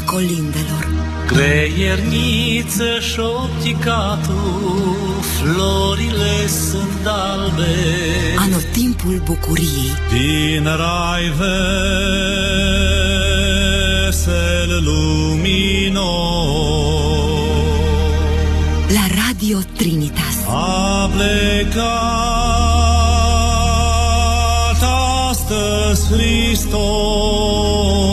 timpul colindelor. Creierniță și opticatul, florile sunt albe. Anotimpul bucuriei. Din rai vesel luminos. La Radio Trinitas. A plecat astăzi Hristos.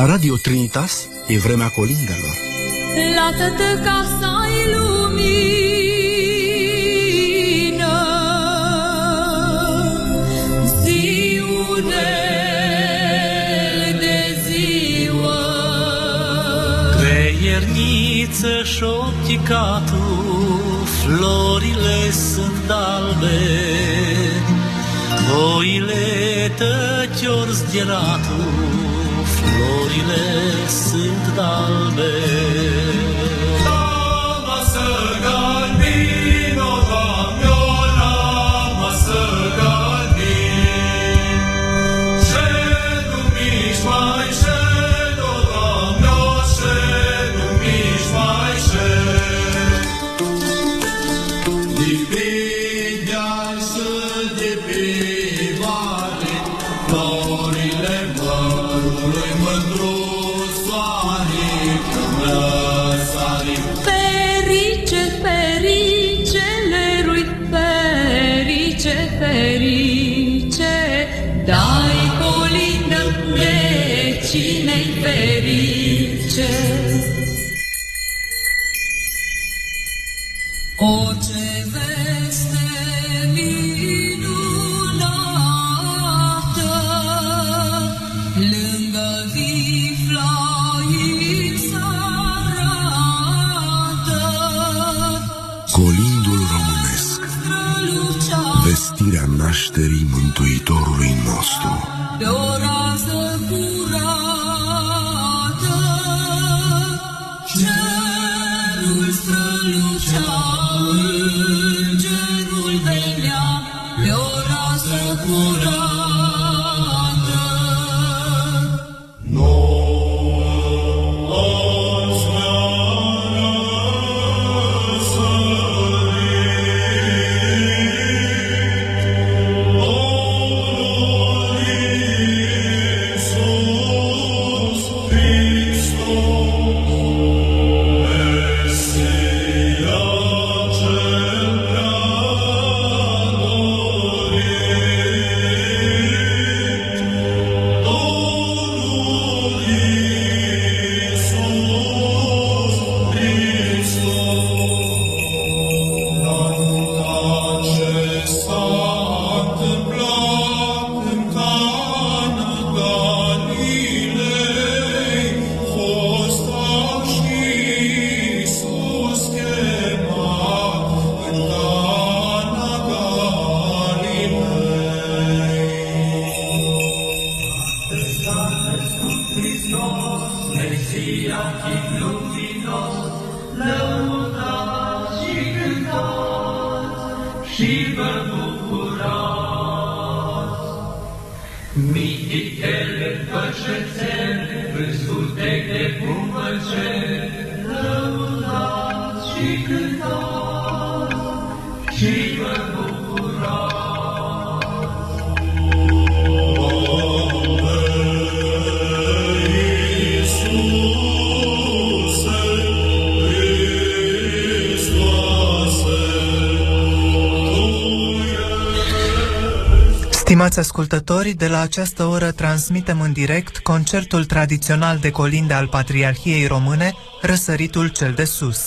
La Radio Trinitas e vremea colindelor. La tătă casa e lumină, ziune de ziua. Creierniță și șopticatul, florile sunt albe. Oile tăcior zdieratul, florile sunt albe. Stimați ascultători, de la această oră transmitem în direct concertul tradițional de colinde al Patriarhiei Române, Răsăritul cel de sus.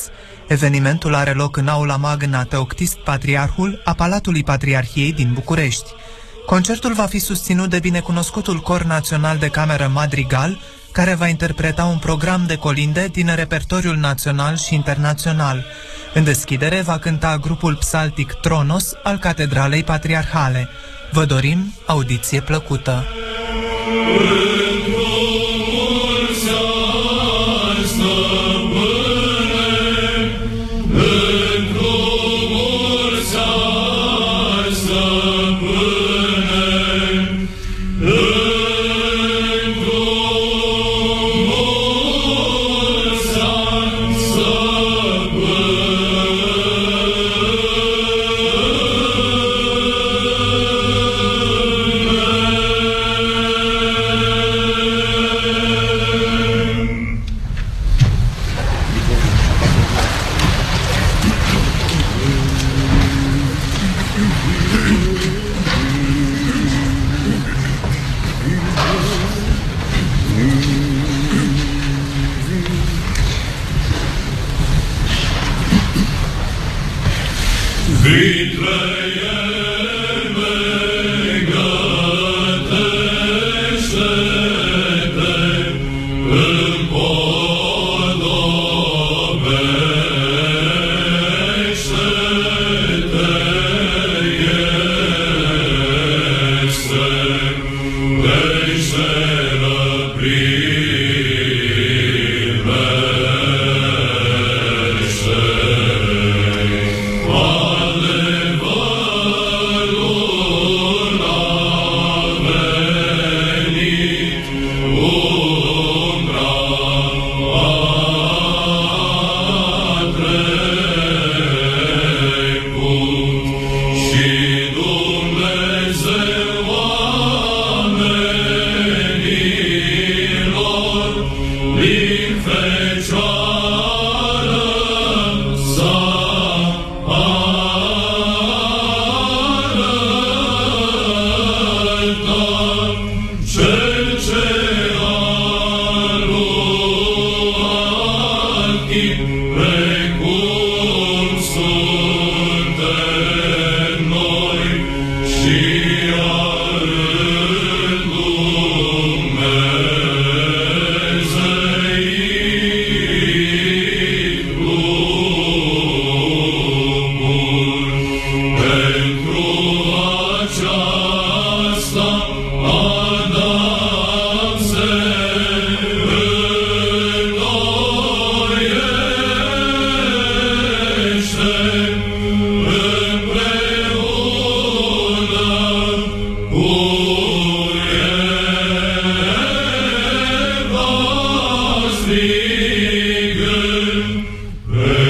Evenimentul are loc în aula magna Teoctist Patriarhul a Palatului Patriarhiei din București. Concertul va fi susținut de binecunoscutul Cor Național de Cameră Madrigal, care va interpreta un program de colinde din repertoriul național și internațional. În deschidere va cânta grupul psaltic Tronos al Catedralei Patriarhale. Vă dorim audiție plăcută!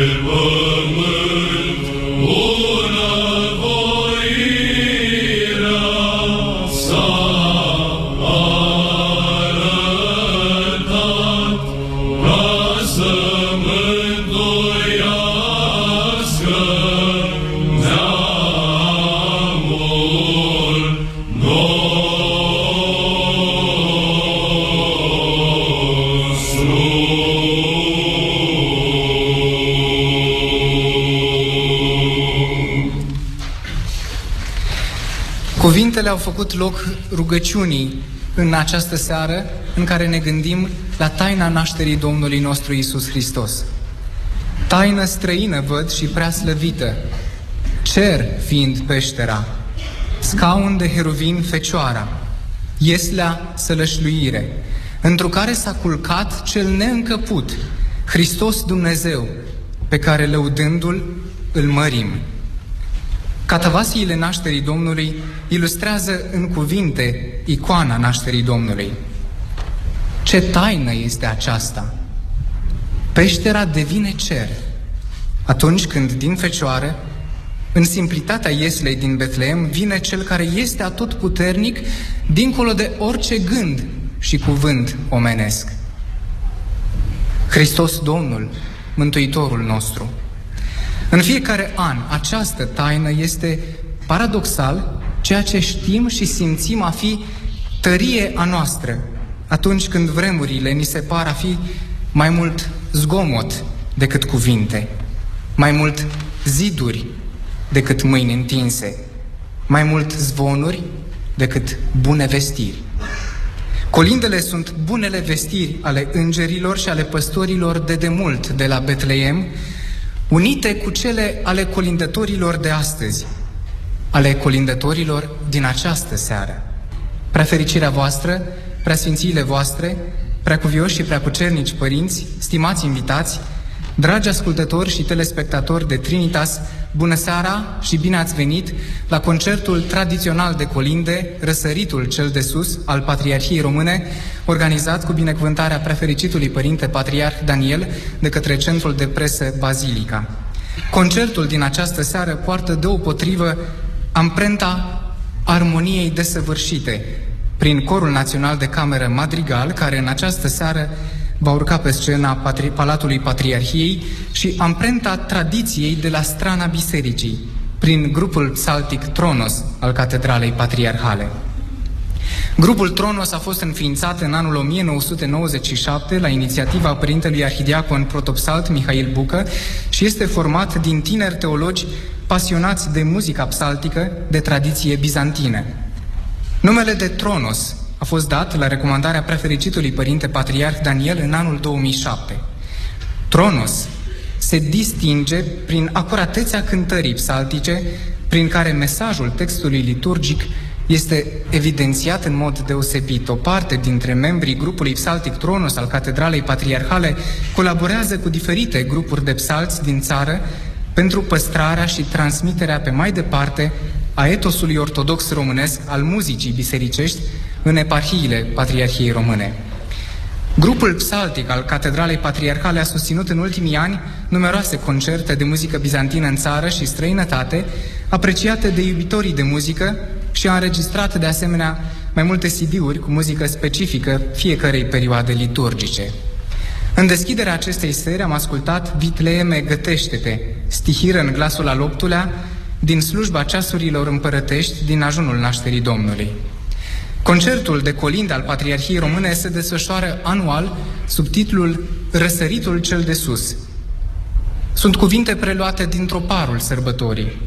Cuvintele au făcut loc rugăciunii în această seară în care ne gândim la taina nașterii Domnului nostru Isus Hristos. Taină străină văd și prea slăvită, cer fiind peștera, scaun de heruvin fecioara, ieslea sălășluire, întru care s-a culcat cel neîncăput, Hristos Dumnezeu, pe care lăudându-l îl mărim. Catavasiile nașterii Domnului ilustrează în cuvinte icoana nașterii Domnului. Ce taină este aceasta? Peștera devine cer atunci când din fecioară, în simplitatea ieslei din Betleem, vine cel care este atot puternic dincolo de orice gând și cuvânt omenesc. Hristos Domnul, Mântuitorul nostru. În fiecare an, această taină este paradoxal ceea ce știm și simțim a fi tărie a noastră, atunci când vremurile ni se par a fi mai mult zgomot decât cuvinte, mai mult ziduri decât mâini întinse, mai mult zvonuri decât bune vestiri. Colindele sunt bunele vestiri ale îngerilor și ale păstorilor de demult de la Betleem, unite cu cele ale colindătorilor de astăzi, ale colindătorilor din această seară. Prefericirea voastră, preasfințiile voastre, preacuvioși și preacucernici părinți, stimați invitați, dragi ascultători și telespectatori de Trinitas, bună seara și bine ați venit la concertul tradițional de colinde, Răsăritul cel de sus, al Patriarhiei Române, organizat cu binecuvântarea prefericitului Părinte Patriarh Daniel de către Centrul de Presă Bazilica. Concertul din această seară poartă deopotrivă amprenta armoniei desăvârșite prin Corul Național de Cameră Madrigal, care în această seară va urca pe scena Patri- Palatului Patriarhiei și amprenta tradiției de la strana bisericii, prin grupul psaltic Tronos al Catedralei Patriarhale. Grupul Tronos a fost înființat în anul 1997 la inițiativa părintelui arhidiacon protopsalt Mihail Bucă și este format din tineri teologi pasionați de muzica psaltică de tradiție bizantină. Numele de Tronos a fost dat la recomandarea prefericitului părinte patriarh Daniel în anul 2007. Tronos se distinge prin acuratețea cântării psaltice, prin care mesajul textului liturgic este evidențiat în mod deosebit. O parte dintre membrii grupului psaltic Tronos al Catedralei Patriarhale colaborează cu diferite grupuri de psalți din țară pentru păstrarea și transmiterea pe mai departe a etosului ortodox românesc al muzicii bisericești în eparhiile Patriarhiei Române. Grupul psaltic al Catedralei Patriarhale a susținut în ultimii ani numeroase concerte de muzică bizantină în țară și străinătate, apreciate de iubitorii de muzică și a înregistrat de asemenea mai multe CD-uri cu muzică specifică fiecarei perioade liturgice. În deschiderea acestei seri am ascultat Vitleeme Gătește-te, stihiră în glasul al optulea, din slujba ceasurilor împărătești din ajunul nașterii Domnului. Concertul de colind al Patriarhiei Române se desfășoară anual sub titlul Răsăritul cel de sus. Sunt cuvinte preluate din troparul sărbătorii.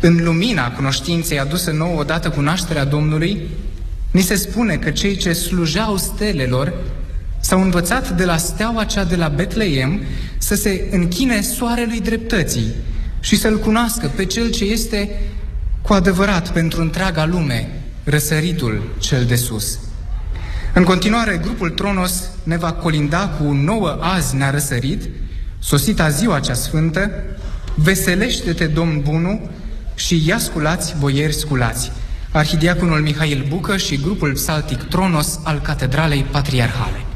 În lumina cunoștinței adusă nouă odată cu nașterea Domnului, ni se spune că cei ce slujeau stelelor s-au învățat de la steaua cea de la Betleem să se închine soarelui dreptății și să-L cunoască pe Cel ce este cu adevărat pentru întreaga lume, răsăritul cel de sus. În continuare, grupul Tronos ne va colinda cu nouă azi ne-a răsărit, sosita ziua cea sfântă, veselește-te, Domn Bunu, și ia sculați, boieri sculați. Arhidiaconul Mihail Bucă și grupul psaltic Tronos al Catedralei Patriarhale.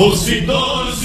Os idôneos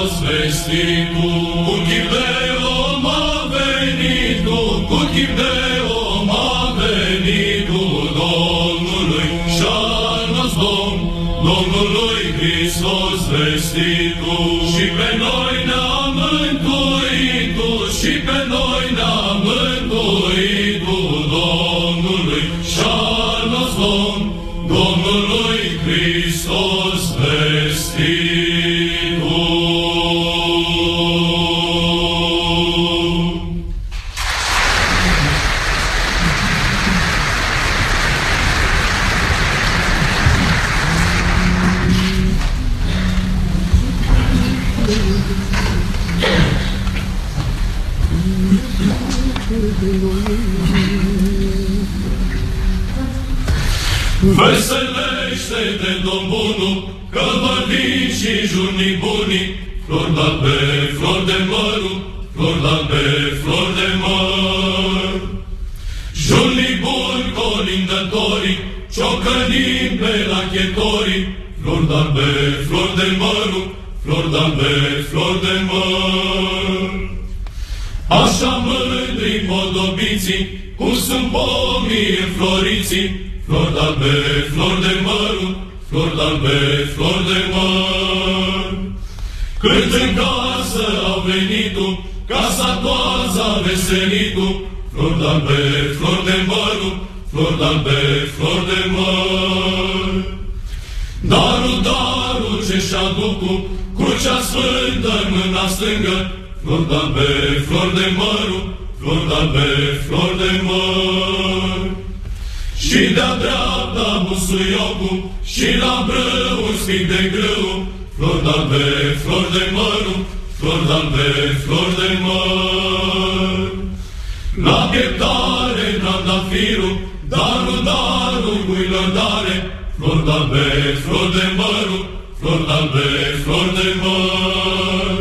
Hristos tu, cu chip de om a venit, tu, cu chip de om a venit, tu, Domnului și al nostru Domn, Domnului Hristos tu, și pe noi de flor de măr, flor de flori de măr. Așa mândri modobiții, cum sunt pomii înfloriții, Flor de albe, flori de măr, flor de albe, flori de măr. Când în casă au venit casa toată a veselit flori de albe, flori de măr, flor de albe, flori de măr. Darul ce-și aducu, crucea sfântă în mâna stângă, flori de-albe, flori de mărul, flori de-albe, flori de măr. Și de-a dreapta busuiocul, și la brâu un spic de grâu, flori de-albe, flori de mărul, flori de-albe, flori de măr. La pieptare, trandafirul, darul, darul, guilor dare, flori de-albe, flori de mărul, flori de-albe, flori de măr.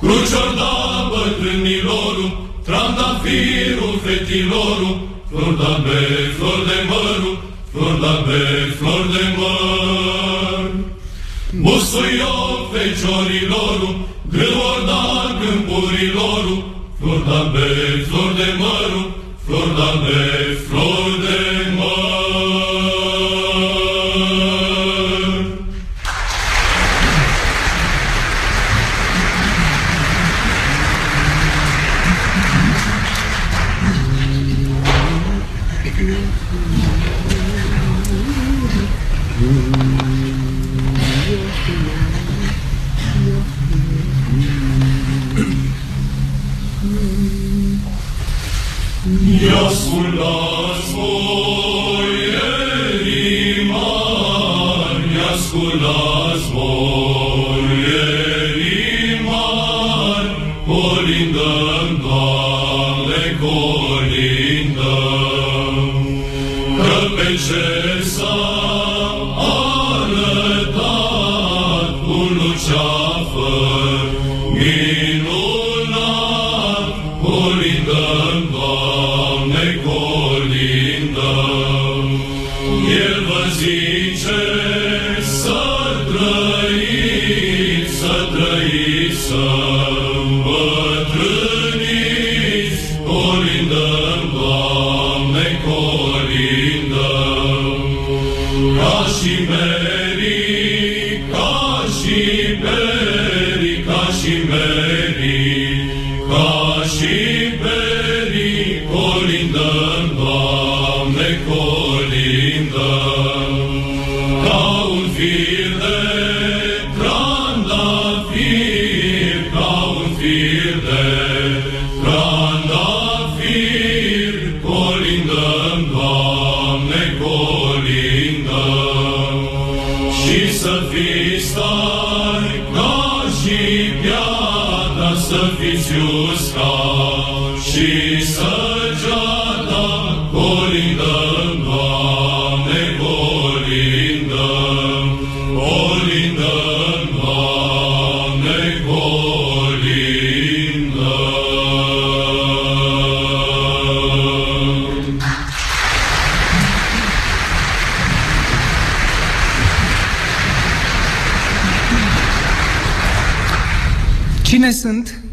Crucior da bătrânilorul, trandafirul fetilorul, flori de-albe, flori de mărul, flori de-albe, flori de măr. Busuioc feciorilorul, grâor da câmpurilorul, flori de-albe, flori de mărul, flori de-albe, flori un fir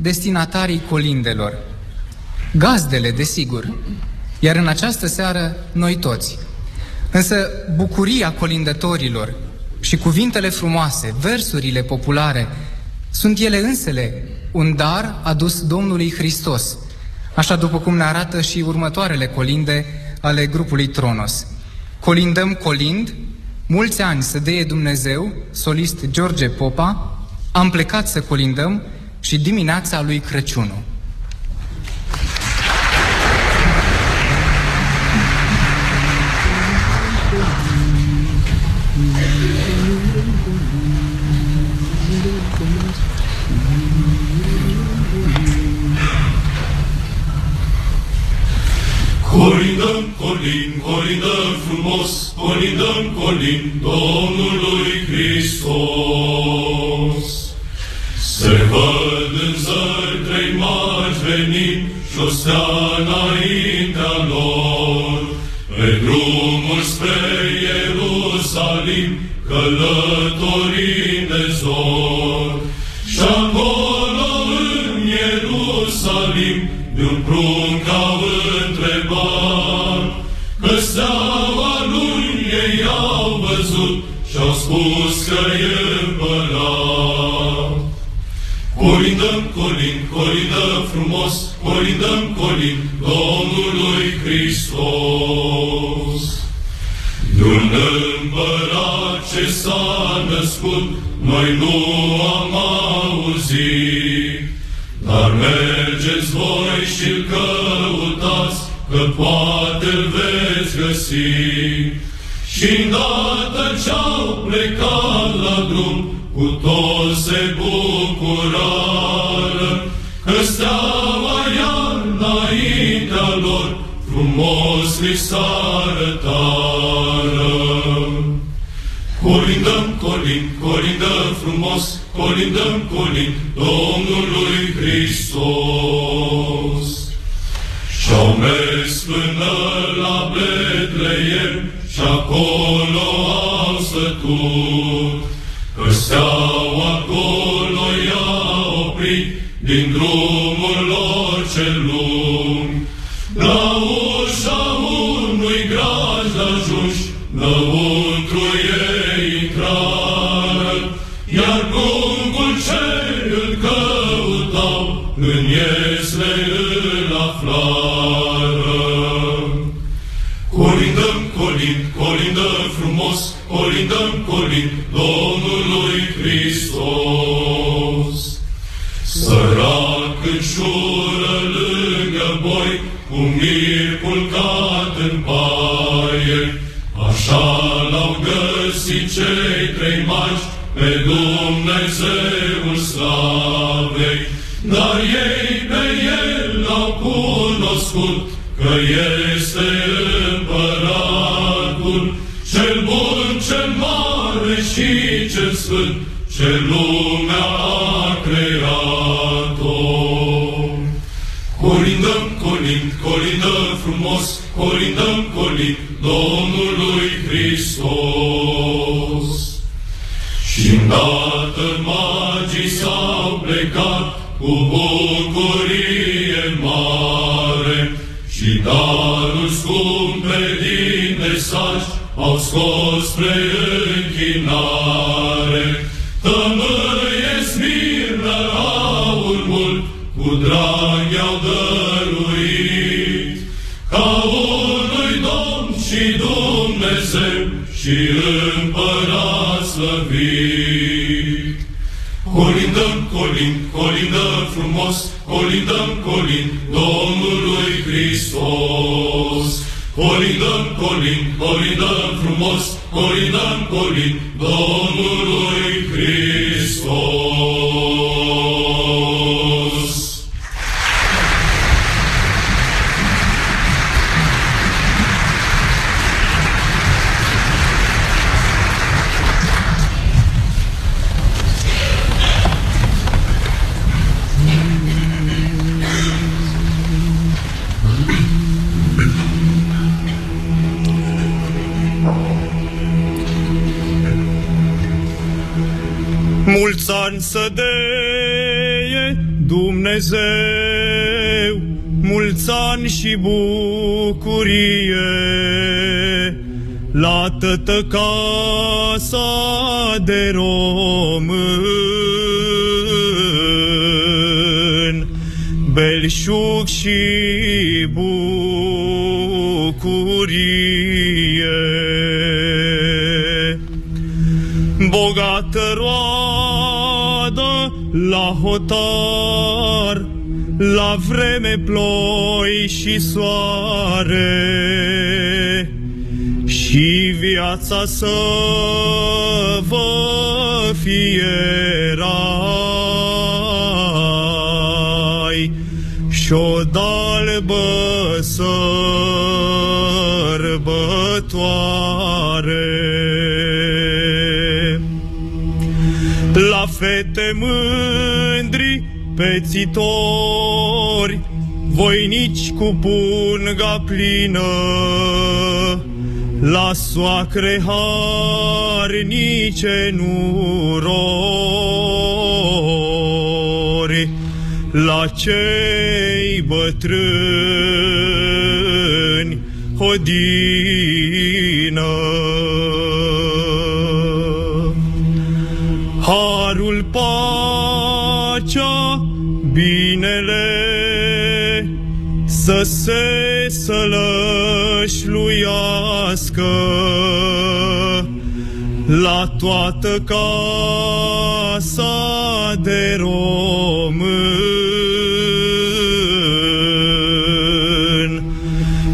destinatarii colindelor? Gazdele, desigur. Iar în această seară, noi toți. Însă bucuria colindătorilor și cuvintele frumoase, versurile populare, sunt ele însele un dar adus Domnului Hristos, așa după cum ne arată și următoarele colinde ale grupului Tronos. Colindăm colind, mulți ani să deie Dumnezeu, solist George Popa, am plecat să colindăm și dimineața lui Crăciunul. Colindăm, colin, colindăm frumos, colindăm, colin Domnului Hristos. Se văd în zări trei mari venind și o stea înaintea lor. Pe drumul spre Ierusalim, călătorind de zor. Și acolo în Ierusalim, Ierusalim, de-un prunc au întrebat, că steaua lui ei au văzut și-au spus că e colindăm frumos, colindăm, colind Domnului Hristos. De-un împărat ce s-a născut, noi nu am auzit, dar mergeți voi și-l căutați, că poate-l veți găsi. Și îndată ce-au plecat la drum, cu toți se bucurară, că steaua iar înaintea lor, frumos li s-arătară. Colindăm, colind, colindăm frumos, colindăm, colind Domnului Hristos. Și-au mers până la Betleem și acolo au stătut, din drumul lor cel lung. La ușa unui graj ajunși, lăuntru ei intrară, iar pruncul ce îl căutau, în iesle îl aflară. Colindăm, colind, colindăm frumos, colindăm, colind Colindăm, colind, colindăm frumos, colindăm, colind Domnului Hristos. Și îndată magii s-au plecat cu bucurie mare și darul scumpe din mesași au scos spre închinare. Și împărat slăvit. Colindăm, colind, colindăm frumos, colindăm, colind Domnului Hristos. Colindăm, colind, colindăm frumos, colindăm, colind Domnului Hristos. Dumnezeu, mulți ani și bucurie, la tătă casa de român, belșug și bucurie. Bogată roadă la hotar, la vreme ploi și soare, și viața să vă fie rai, și-o dalbă sărbătoare la fete mândri pețitori, voinici cu punga plină, la soacre harnice nurori, la cei bătrâni hodină. Să se sălășluiască la toată casa de român.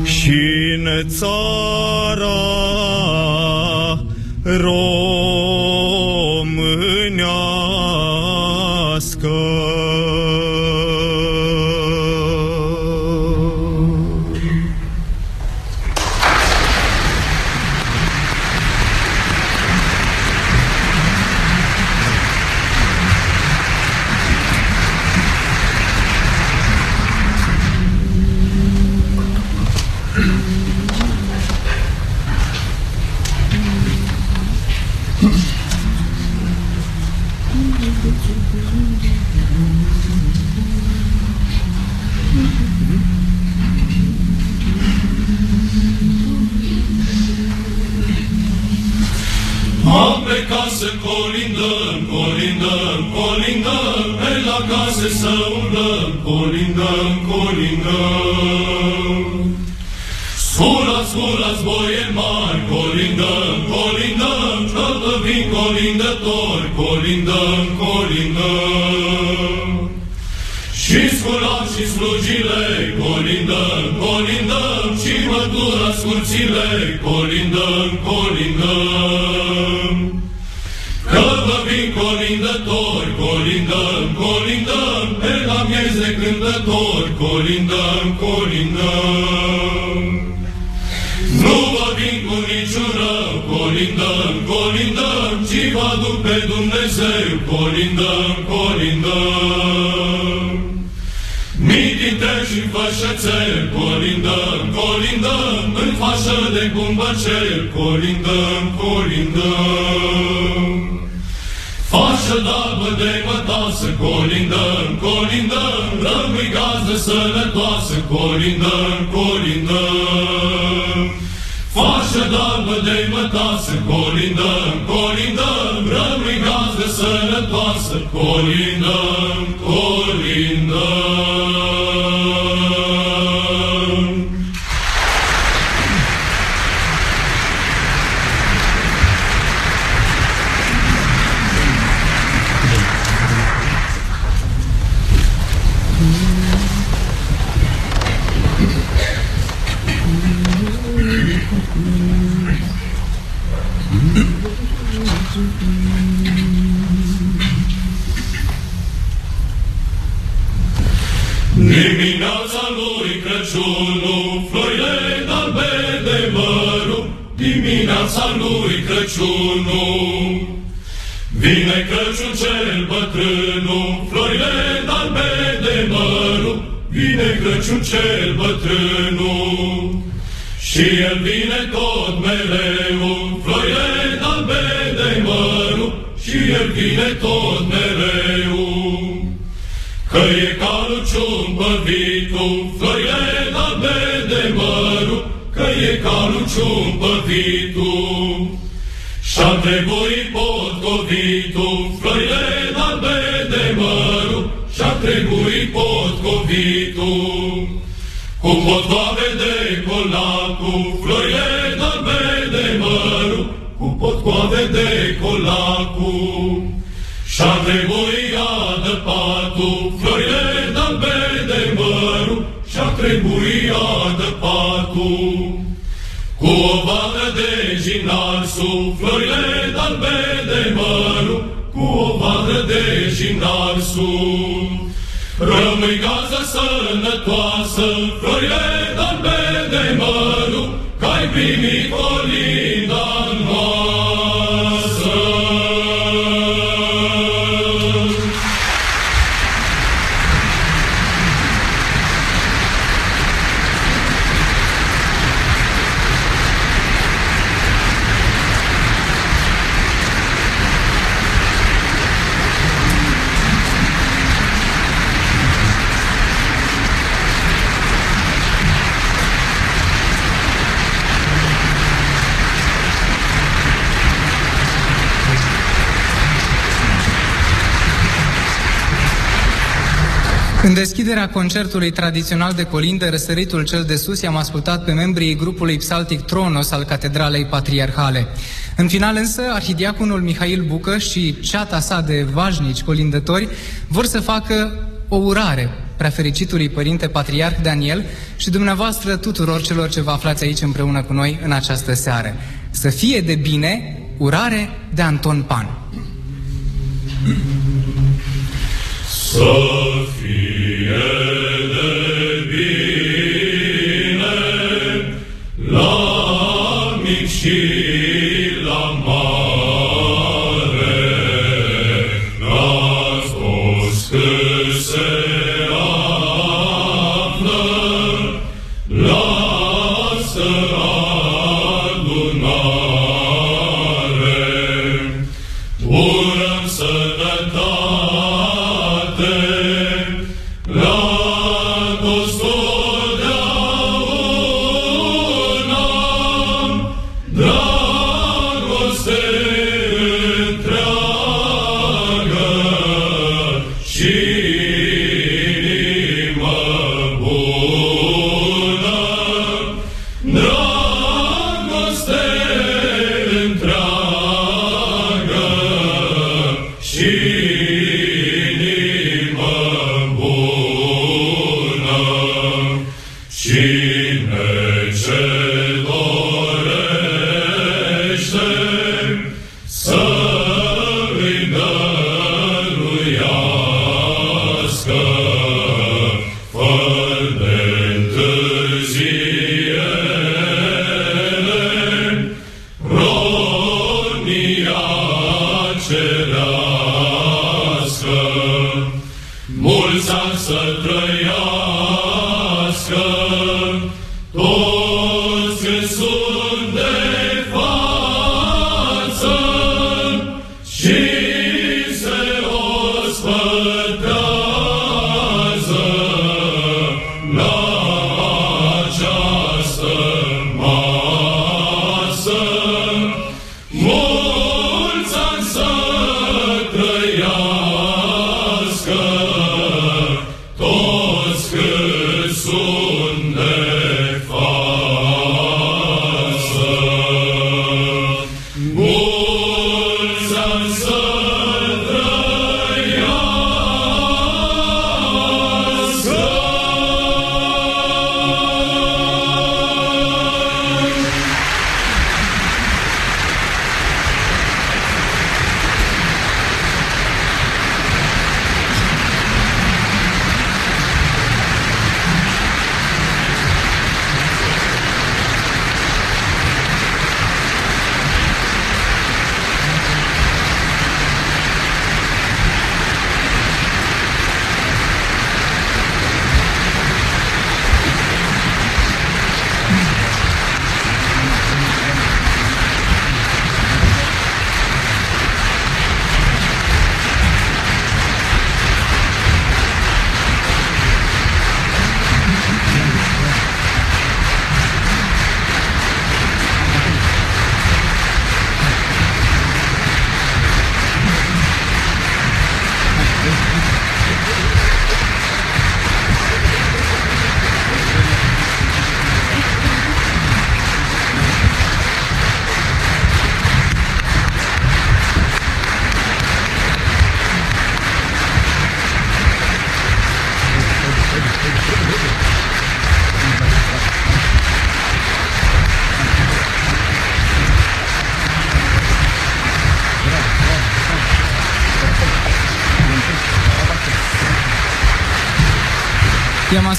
Și în țara colindăm, colindăm. Sculați, sculați, boie mari, colindăm, colindăm, că vin colindători, colindăm, colindăm. Și sculați și slugile, colindăm, colindăm, și mătura scurțile, colindăm, colindăm. Că vă vin colindători, colindăm, colindăm, pe la miez de cântători, colindăm, colindăm. Nu vă vin cu niciun rău, colindăm, colindăm, ci vă aduc pe Dumnezeu, colindăm, colindăm. Mii dintre și fășățel, colindăm, colindăm, în fașă de cumbăcel, colindăm, colindăm. Fașă dabă de mătasă, colindăm, colindăm, rămâi gazdă sănătoasă, colindăm, colindăm. Fașă dabă de mătasă, colindăm, colindăm, rămâi gazdă sănătoasă, colindăm, colindăm. Crăciunul, florile albe de mărul, dimineața lui Crăciunul. Vine Crăciun cel bătrânul, florile albe de mărul, vine Crăciun cel bătrânul. Și el vine tot mereu, florile albe de mărul, și el vine tot mereu. Că e calul ciumpăvitul, florile albe de mărul, că e calul ciumpăvitul. Și-a trebuit potcovitul, florile albe de mărul, și-a trebuit potcovitul. Cu potcoave de colacul, florile albe de mărul, cu potcoave de colacul. Și-a trebuit de patul, florile albe de mărul, și-a trebuit de patul. Cu o vadă de gimnarsul, florile albe de mărul, cu o vadă de gimnarsul. Rămâi gază sănătoasă, florile albe de mărul, că-ai primit colinda deschiderea concertului tradițional de colindă, Răsăritul cel de sus, i-am ascultat pe membrii grupului Psaltic Tronos al Catedralei Patriarhale. În final însă, arhidiaconul Mihail Bucăș și ceata sa de vașnici colindători vor să facă o urare prefericitului Părinte Patriarh Daniel și dumneavoastră tuturor celor ce vă aflați aici împreună cu noi în această seară. Să fie de bine, urare de Anton Pan. Să fie de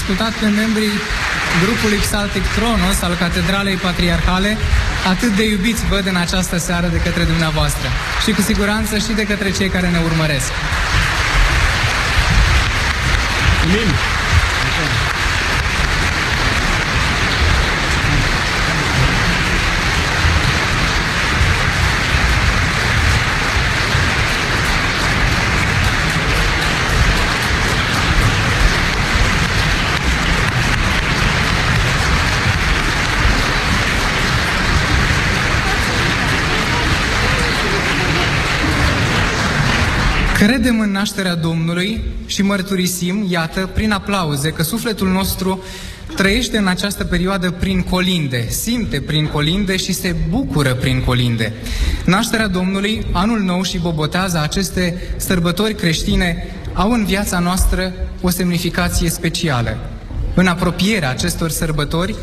I-am ascultat pe membrii grupului Psaltic Tronos al Catedralei Patriarhale, atât de iubiți văd în această seară de către dumneavoastră și cu siguranță și de către cei care ne urmăresc. Amin. Credem în nașterea Domnului și mărturisim, iată, prin aplauze, că sufletul nostru trăiește în această perioadă prin colinde, simte prin colinde și se bucură prin colinde. Nașterea Domnului, anul nou și bobotează aceste sărbători creștine au în viața noastră o semnificație specială. În apropierea acestor sărbători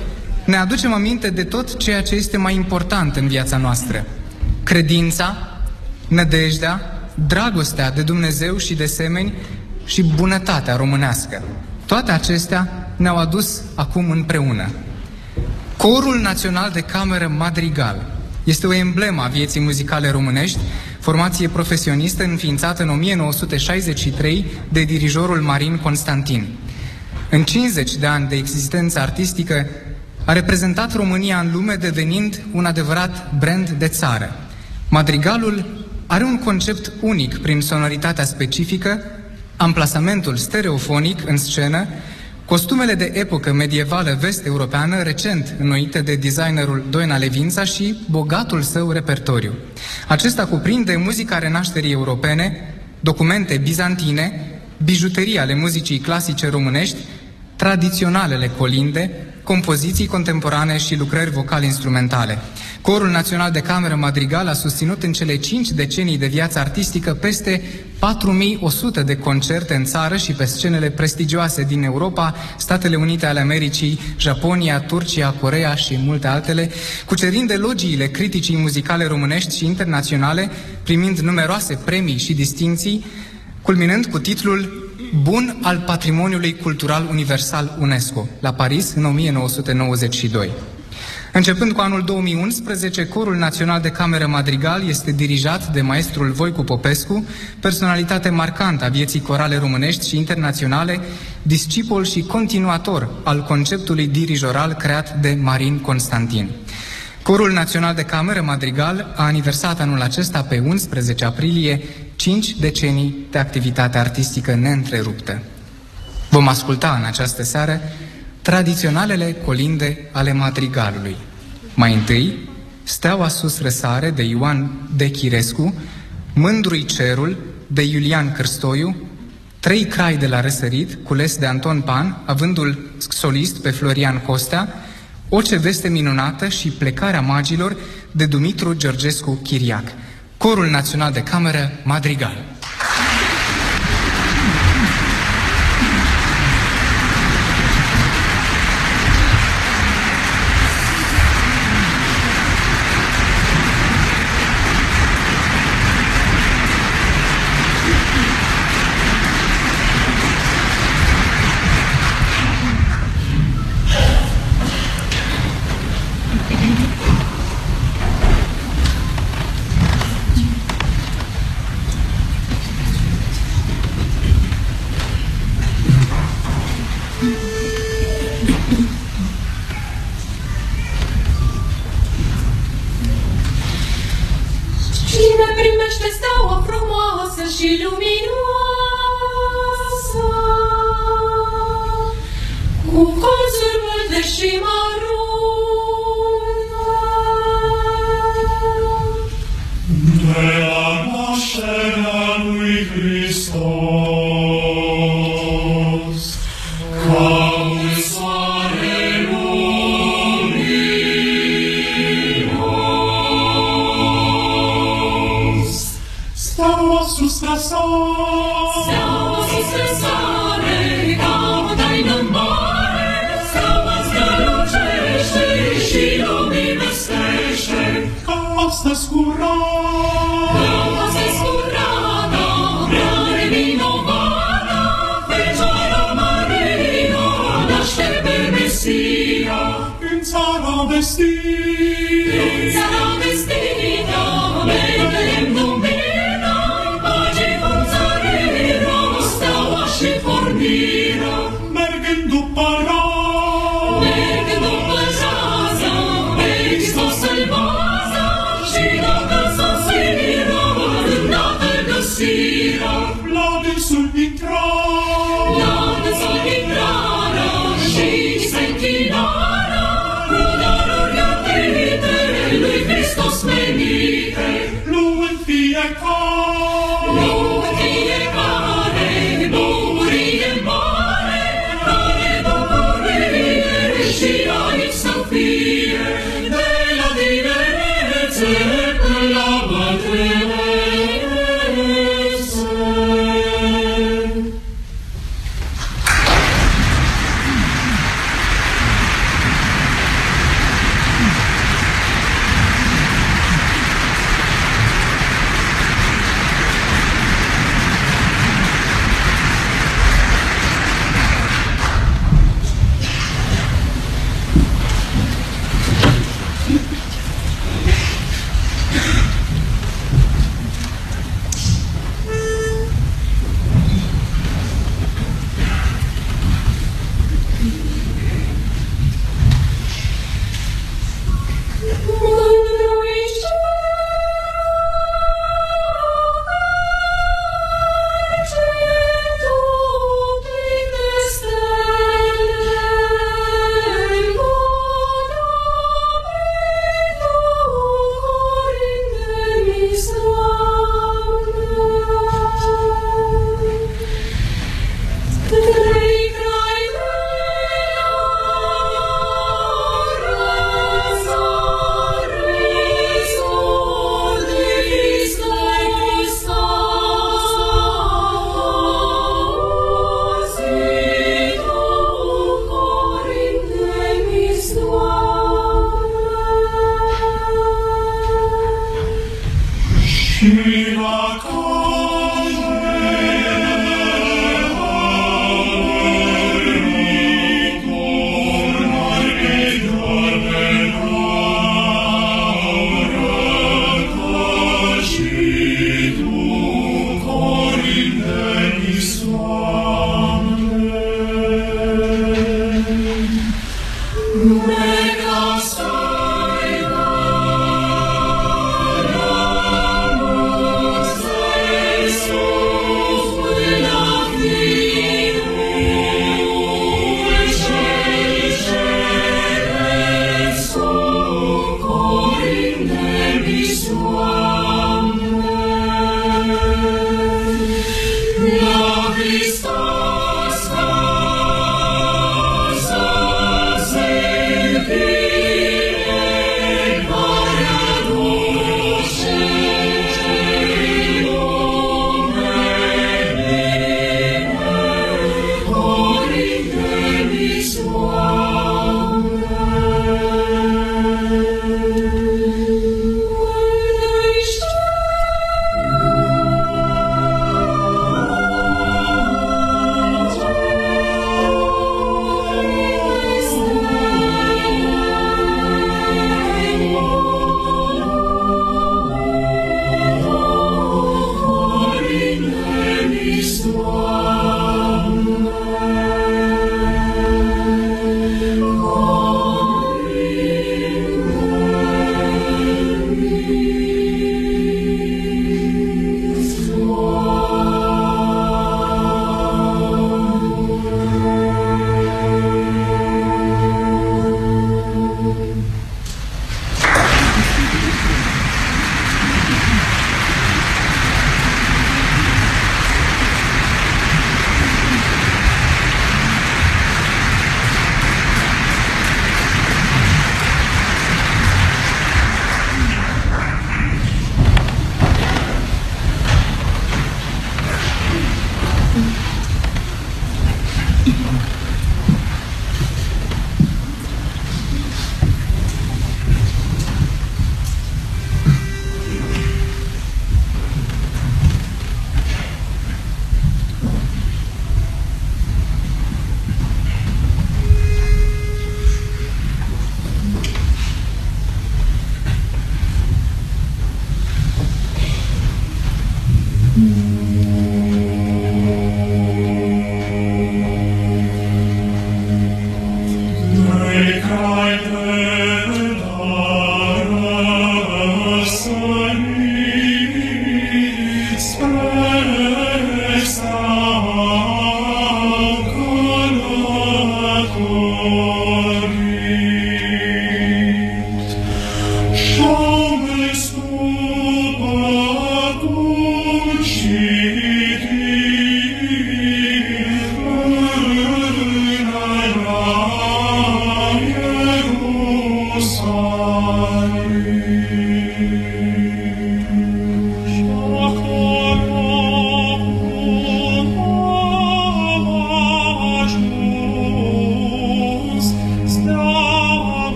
ne aducem aminte de tot ceea ce este mai important în viața noastră. Credința, nădejdea, dragostea de Dumnezeu și de semeni și bunătatea românească. Toate acestea ne-au adus acum împreună. Corul Național de Cameră Madrigal este o emblemă a vieții muzicale românești, formație profesionistă înființată în 1963 de dirijorul Marin Constantin. În 50 de ani de existență artistică, a reprezentat România în lume devenind un adevărat brand de țară. Madrigalul are un concept unic prin sonoritatea specifică, amplasamentul stereofonic în scenă, costumele de epocă medievală vest-europeană, recent înnoite de designerul Doina Levința și bogatul său repertoriu. Acesta cuprinde muzica renașterii europene, documente bizantine, bijuterii ale muzicii clasice românești, tradiționalele colinde, compoziții contemporane și lucrări vocale instrumentale. Corul Național de Cameră Madrigal a susținut în cele cinci decenii de viață artistică peste 4100 de concerte în țară și pe scenele prestigioase din Europa, Statele Unite ale Americii, Japonia, Turcia, Corea și multe altele, cucerind elogiile criticii muzicale românești și internaționale, primind numeroase premii și distinții, culminând cu titlul Bun al Patrimoniului Cultural Universal UNESCO, la Paris, în 1992. Începând cu anul 2011, Corul Național de Cameră Madrigal este dirijat de maestrul Voicu Popescu, personalitate marcantă a vieții corale românești și internaționale, discipol și continuator al conceptului dirijoral creat de Marin Constantin. Corul Național de Cameră Madrigal a aniversat anul acesta pe 11 aprilie 5 decenii de activitate artistică neîntreruptă. Vom asculta în această seară tradiționalele colinde ale madrigalului. Mai întâi, Steaua sus răsare de Ioan de Chirescu, Mândrui cerul de Iulian Cârstoiu, Trei crai de la răsărit, cules de Anton Pan, avândul solist pe Florian Costea, O ce veste minunată și Plecarea magilor de Dumitru Georgescu Chiriac. Corul Național de Cameră Madrigal. Și se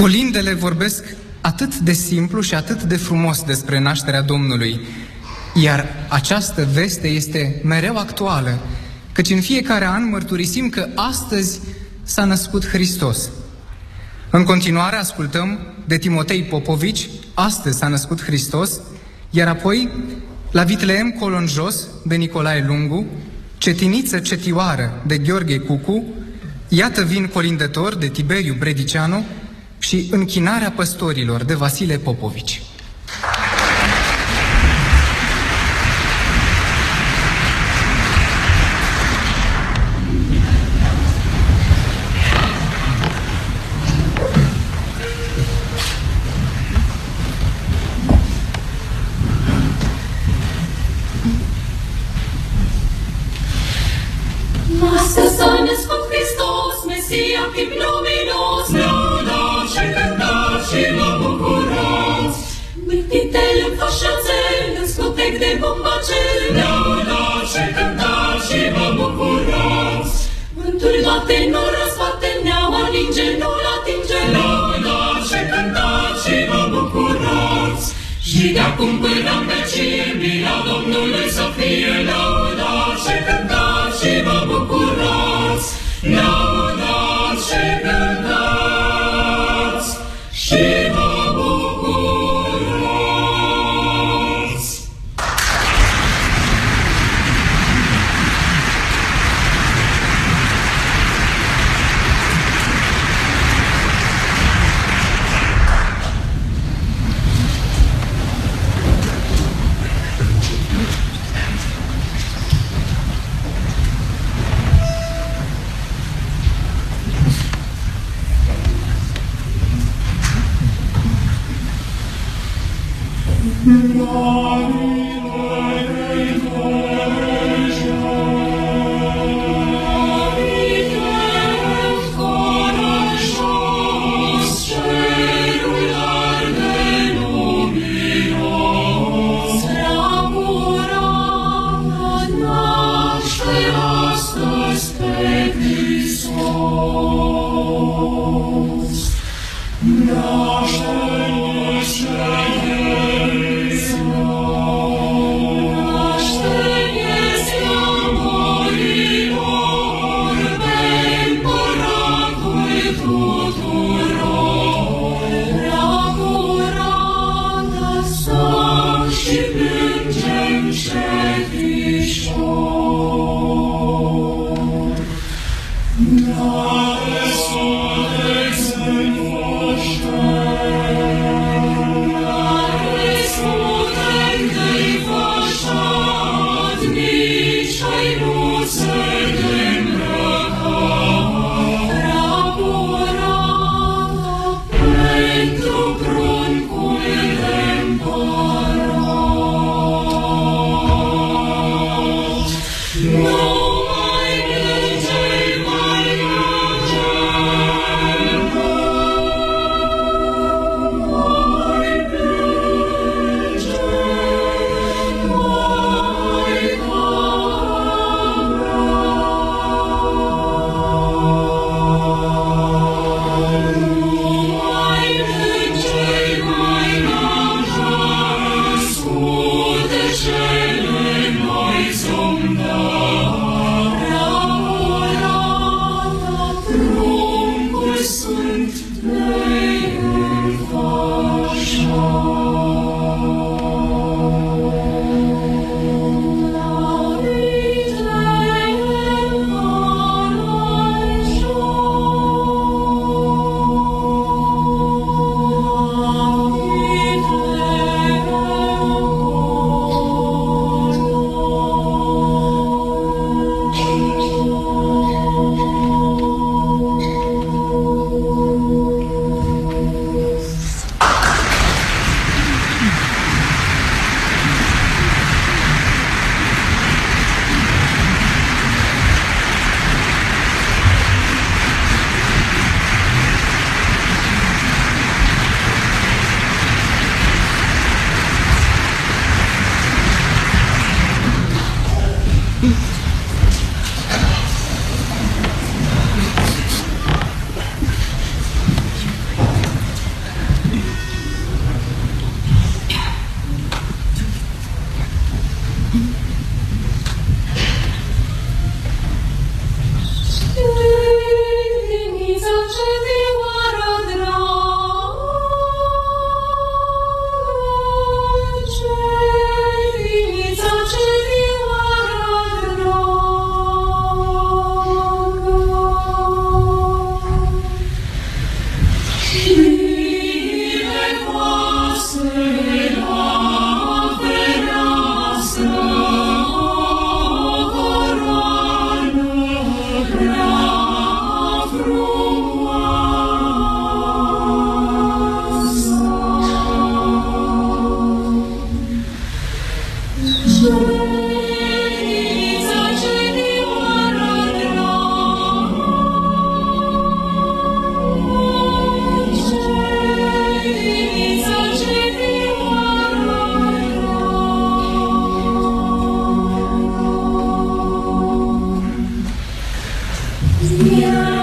Colindele vorbesc atât de simplu și atât de frumos despre nașterea Domnului, iar această veste este mereu actuală, căci în fiecare an mărturisim că astăzi s-a născut Hristos. În continuare ascultăm de Timotei Popovici, astăzi s-a născut Hristos, iar apoi la Vitleem Colon Jos de Nicolae Lungu, Cetiniță Cetioară de Gheorghe Cucu, Iată vin colindător de Tiberiu Bredicianu, și Închinarea păstorilor de Vasile Popovici. Vântul bate, nu răzbate, neau alinge, nu-l atinge, lăudați și cântați și vă bucurați. Și de acum până în vecie, mila Domnului să fie lăudați și cântați și vă bucurați. Lăudați Oh. you.